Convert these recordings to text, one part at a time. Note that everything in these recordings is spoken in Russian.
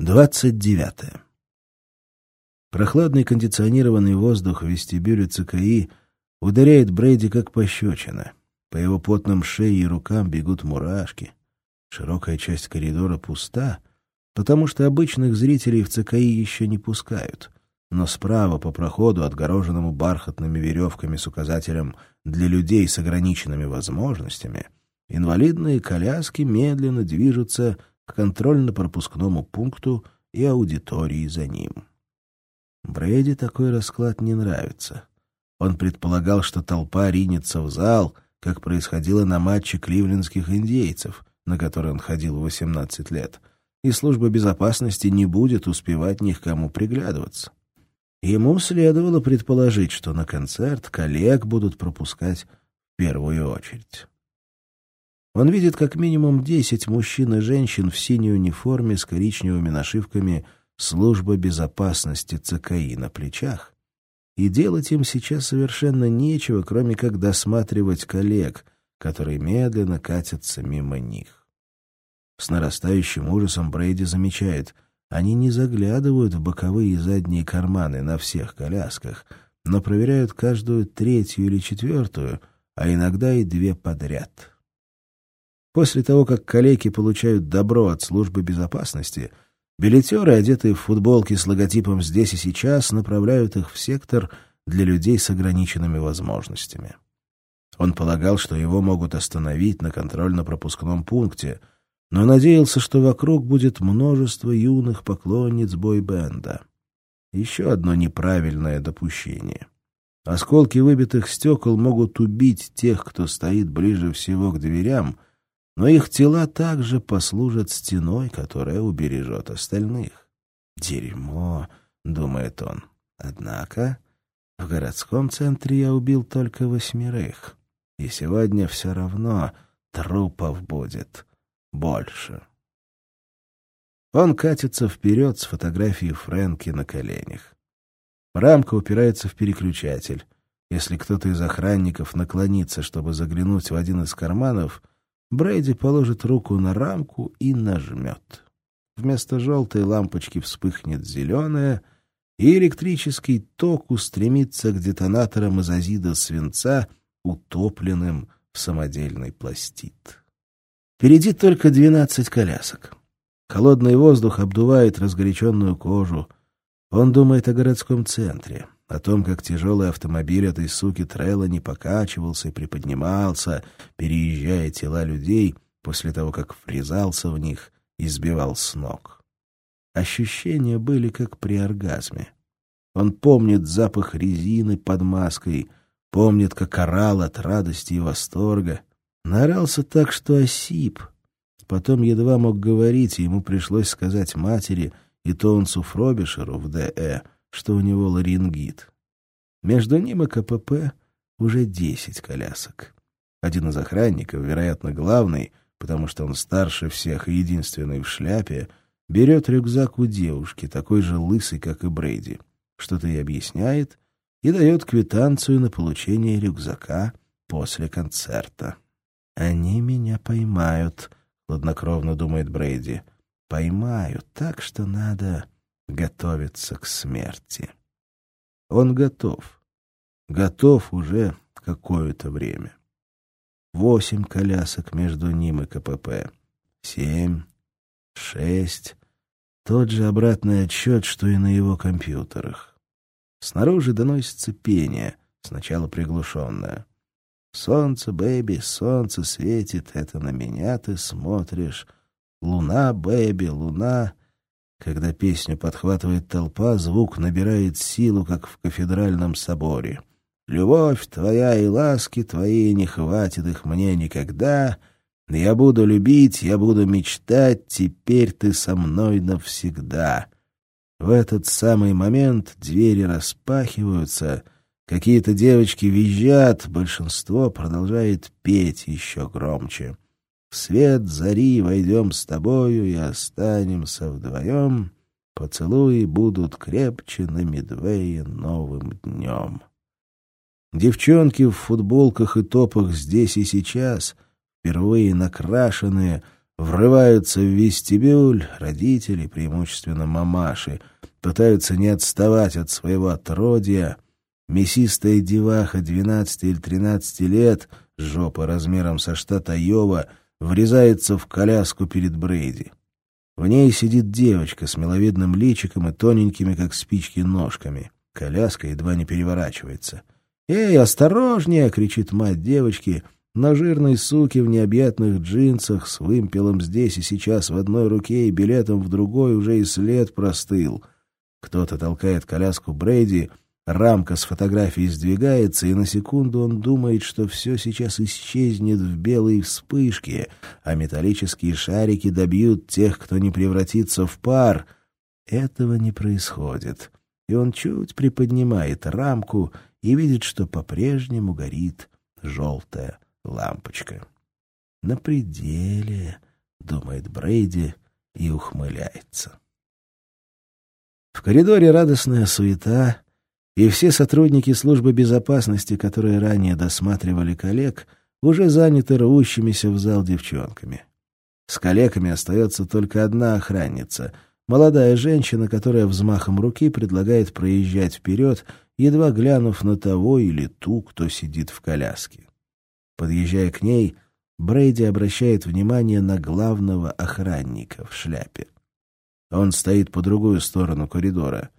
Двадцать девятое. Прохладный кондиционированный воздух в вестибюле ЦКИ ударяет Брейди как пощечина. По его потным шее и рукам бегут мурашки. Широкая часть коридора пуста, потому что обычных зрителей в ЦКИ еще не пускают. Но справа по проходу, отгороженному бархатными веревками с указателем «Для людей с ограниченными возможностями», инвалидные коляски медленно движутся к контрольно-пропускному пункту и аудитории за ним. Брэди такой расклад не нравится. Он предполагал, что толпа ринется в зал, как происходило на матче кливлендских индейцев, на который он ходил в 18 лет, и служба безопасности не будет успевать ни к кому приглядываться. Ему следовало предположить, что на концерт коллег будут пропускать в первую очередь. Он видит как минимум десять мужчин и женщин в синей униформе с коричневыми нашивками «Служба безопасности ЦКИ» на плечах. И делать им сейчас совершенно нечего, кроме как досматривать коллег, которые медленно катятся мимо них. С нарастающим ужасом Брейди замечает, они не заглядывают в боковые и задние карманы на всех колясках, но проверяют каждую третью или четвертую, а иногда и две подряд. После того, как коллеги получают добро от службы безопасности, билетеры, одетые в футболки с логотипом «Здесь и сейчас», направляют их в сектор для людей с ограниченными возможностями. Он полагал, что его могут остановить на контрольно-пропускном пункте, но надеялся, что вокруг будет множество юных поклонниц бойбенда. Еще одно неправильное допущение. Осколки выбитых стекол могут убить тех, кто стоит ближе всего к дверям, но их тела также послужат стеной, которая убережет остальных. «Дерьмо», — думает он. «Однако в городском центре я убил только восьмерых, и сегодня все равно трупов будет больше». Он катится вперед с фотографией Фрэнки на коленях. Рамка упирается в переключатель. Если кто-то из охранников наклонится, чтобы заглянуть в один из карманов — Брейди положит руку на рамку и нажмет. Вместо желтой лампочки вспыхнет зеленая, и электрический ток устремится к детонаторам из азида свинца, утопленным в самодельный пластид. Впереди только двенадцать колясок. Холодный воздух обдувает разгоряченную кожу. Он думает о городском центре о том, как тяжелый автомобиль этой суки Трелла не покачивался и приподнимался, переезжая тела людей после того, как врезался в них и сбивал с ног. Ощущения были как при оргазме. Он помнит запах резины под маской, помнит, как орал от радости и восторга. Наорался так, что осип. Потом едва мог говорить, и ему пришлось сказать матери и Тоунсу Фробишеру в ДЭ — что у него ларингит. Между ним и КПП уже десять колясок. Один из охранников, вероятно, главный, потому что он старше всех и единственный в шляпе, берет рюкзак у девушки, такой же лысый, как и Брейди, что-то ей объясняет и дает квитанцию на получение рюкзака после концерта. «Они меня поймают», — хладнокровно думает Брейди. «Поймают, так что надо готовится к смерти. Он готов. Готов уже какое-то время. Восемь колясок между ним и КПП. Семь. Шесть. Тот же обратный отсчет, что и на его компьютерах. Снаружи доносится пение, сначала приглушенное. «Солнце, бэби, солнце светит, это на меня ты смотришь. Луна, бэби, луна...» Когда песню подхватывает толпа, звук набирает силу, как в кафедральном соборе. «Любовь твоя и ласки твои, не хватит их мне никогда. Я буду любить, я буду мечтать, теперь ты со мной навсегда». В этот самый момент двери распахиваются, какие-то девочки визжат, большинство продолжает петь еще громче. В свет зари войдем с тобою и останемся вдвоем. Поцелуи будут крепче на Медвее новым днем. Девчонки в футболках и топах здесь и сейчас, впервые накрашенные, врываются в вестибюль, родители, преимущественно мамаши, пытаются не отставать от своего отродья. Мясистая деваха 12 или 13 лет, жопа размером со штат Айова, врезается в коляску перед Брейди. В ней сидит девочка с миловидным личиком и тоненькими, как спички, ножками. Коляска едва не переворачивается. «Эй, осторожнее!» — кричит мать девочки, но жирной суки в необъятных джинсах с вымпелом здесь и сейчас в одной руке и билетом в другой уже и след простыл. Кто-то толкает коляску Брейди, рамка с фотографией сдвигается, и на секунду он думает, что все сейчас исчезнет в белой вспышке, а металлические шарики добьют тех, кто не превратится в пар. Этого не происходит, и он чуть приподнимает рамку и видит, что по-прежнему горит желтая лампочка. «На пределе», — думает Брейди и ухмыляется. В коридоре радостная суета, и все сотрудники службы безопасности, которые ранее досматривали коллег, уже заняты рвущимися в зал девчонками. С коллегами остается только одна охранница — молодая женщина, которая взмахом руки предлагает проезжать вперед, едва глянув на того или ту, кто сидит в коляске. Подъезжая к ней, Брейди обращает внимание на главного охранника в шляпе. Он стоит по другую сторону коридора.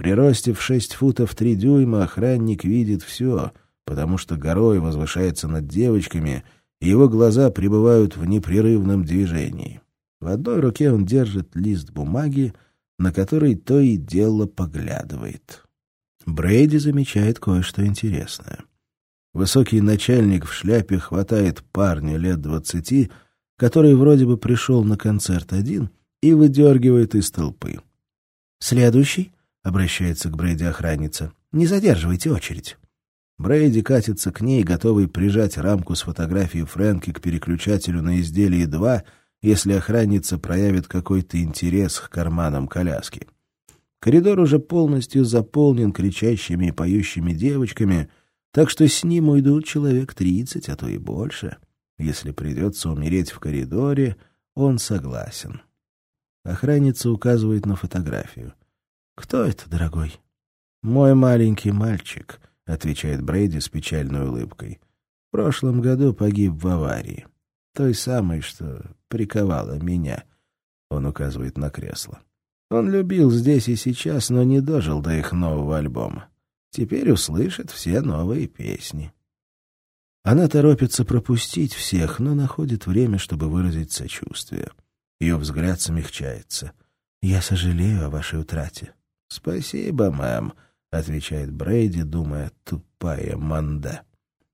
При росте в шесть футов три дюйма охранник видит все, потому что горой возвышается над девочками, и его глаза пребывают в непрерывном движении. В одной руке он держит лист бумаги, на который то и дело поглядывает. Брейди замечает кое-что интересное. Высокий начальник в шляпе хватает парня лет двадцати, который вроде бы пришел на концерт один, и выдергивает из толпы. «Следующий?» — обращается к Брейди охранница. «Не задерживайте очередь». Брейди катится к ней, готовый прижать рамку с фотографией Фрэнки к переключателю на изделие 2, если охранница проявит какой-то интерес к карманам коляски. Коридор уже полностью заполнен кричащими и поющими девочками — так что с ним уйдут человек тридцать, а то и больше. Если придется умереть в коридоре, он согласен. Охранница указывает на фотографию. «Кто это, дорогой?» «Мой маленький мальчик», — отвечает Брейди с печальной улыбкой. «В прошлом году погиб в аварии. Той самой, что приковала меня», — он указывает на кресло. «Он любил здесь и сейчас, но не дожил до их нового альбома. Теперь услышит все новые песни. Она торопится пропустить всех, но находит время, чтобы выразить сочувствие. Ее взгляд смягчается. «Я сожалею о вашей утрате». «Спасибо, мэм», — отвечает Брейди, думая, тупая манда.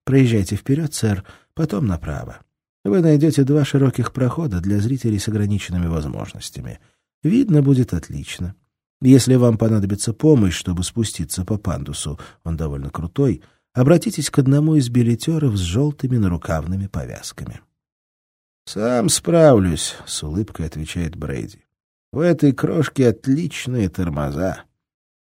«Проезжайте вперед, сэр, потом направо. Вы найдете два широких прохода для зрителей с ограниченными возможностями. Видно будет отлично. Если вам понадобится помощь, чтобы спуститься по пандусу, он довольно крутой, обратитесь к одному из билетеров с желтыми нарукавными повязками. «Сам справлюсь», — с улыбкой отвечает Брейди. «У этой крошки отличные тормоза».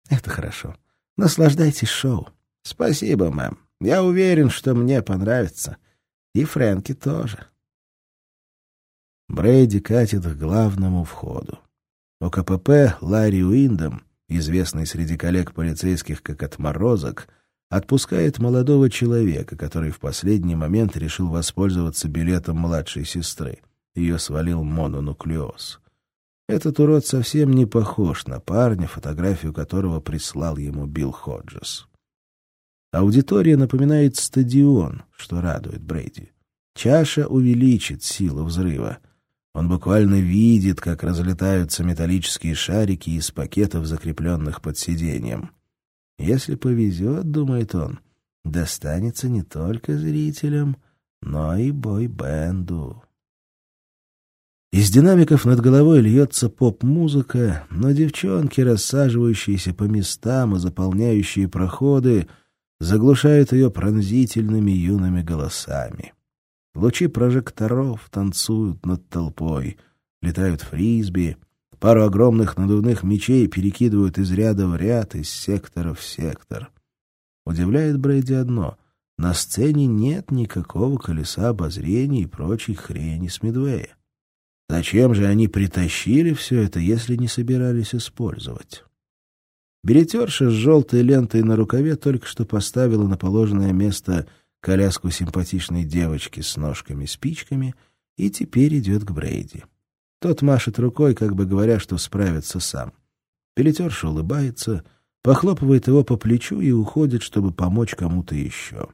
«Это хорошо. Наслаждайтесь шоу». «Спасибо, мэм. Я уверен, что мне понравится. И Фрэнки тоже». Брейди катит к главному входу. ОКПП Ларри Уиндом, известный среди коллег полицейских как отморозок, отпускает молодого человека, который в последний момент решил воспользоваться билетом младшей сестры. Ее свалил мононуклеоз. Этот урод совсем не похож на парня, фотографию которого прислал ему Билл Ходжес. Аудитория напоминает стадион, что радует Брейди. Чаша увеличит силу взрыва — он буквально видит, как разлетаются металлические шарики из пакетов, закрепленных под сиденьем. Если повезет, думает он, достанется не только зрителям, но и бой-бенду. Из динамиков над головой льется поп-музыка, но девчонки, рассаживающиеся по местам и заполняющие проходы, заглушают ее пронзительными юными голосами. Лучи прожекторов танцуют над толпой, летают фрисби, пару огромных надувных мечей перекидывают из ряда в ряд, из сектора в сектор. Удивляет Брейди одно — на сцене нет никакого колеса обозрения и прочей хрени с Медвея. Зачем же они притащили все это, если не собирались использовать? Билетерша с желтой лентой на рукаве только что поставила на положенное место коляску симпатичной девочки с ножками-спичками и теперь идет к Брейди. Тот машет рукой, как бы говоря, что справится сам. Билетерша улыбается, похлопывает его по плечу и уходит, чтобы помочь кому-то еще.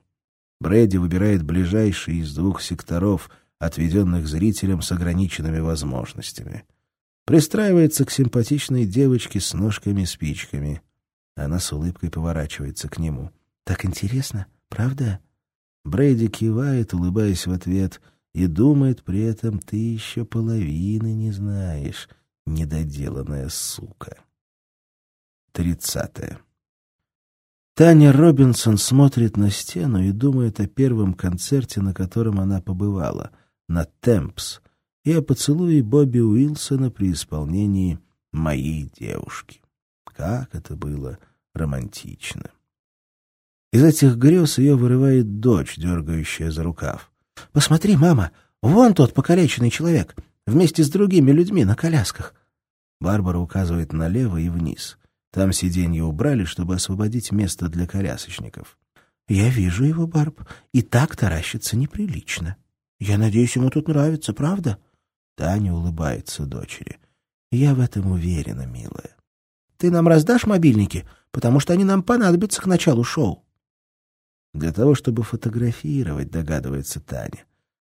Брейди выбирает ближайший из двух секторов, отведенных зрителям с ограниченными возможностями. Пристраивается к симпатичной девочке с ножками-спичками. Она с улыбкой поворачивается к нему. «Так интересно, правда?» Брейди кивает, улыбаясь в ответ, и думает при этом, «Ты еще половины не знаешь, недоделанная сука». Тридцатое. Таня Робинсон смотрит на стену и думает о первом концерте, на котором она побывала, на «Темпс», и о поцелуе Бобби Уилсона при исполнении «Моей девушки». Как это было романтично. Из этих грез ее вырывает дочь, дергающая за рукав. «Посмотри, мама, вон тот покалеченный человек, вместе с другими людьми на колясках». Барбара указывает налево и вниз. Там сиденье убрали, чтобы освободить место для колясочников. «Я вижу его, Барб, и так таращится неприлично. Я надеюсь, ему тут нравится, правда?» Таня улыбается дочери. «Я в этом уверена, милая. Ты нам раздашь мобильники, потому что они нам понадобятся к началу шоу?» Для того, чтобы фотографировать, догадывается Таня,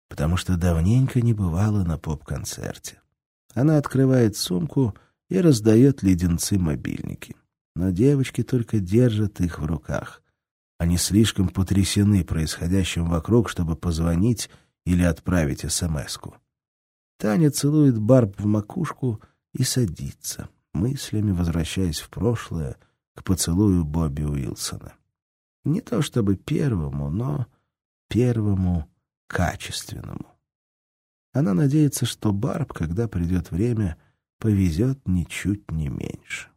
потому что давненько не бывала на поп-концерте. Она открывает сумку и раздает леденцы-мобильники. Но девочки только держат их в руках. Они слишком потрясены происходящим вокруг, чтобы позвонить или отправить СМС-ку. Таня целует Барб в макушку и садится, мыслями возвращаясь в прошлое, к поцелую Бобби Уилсона. Не то чтобы первому, но первому качественному. Она надеется, что Барб, когда придет время, — повезет ничуть не меньше.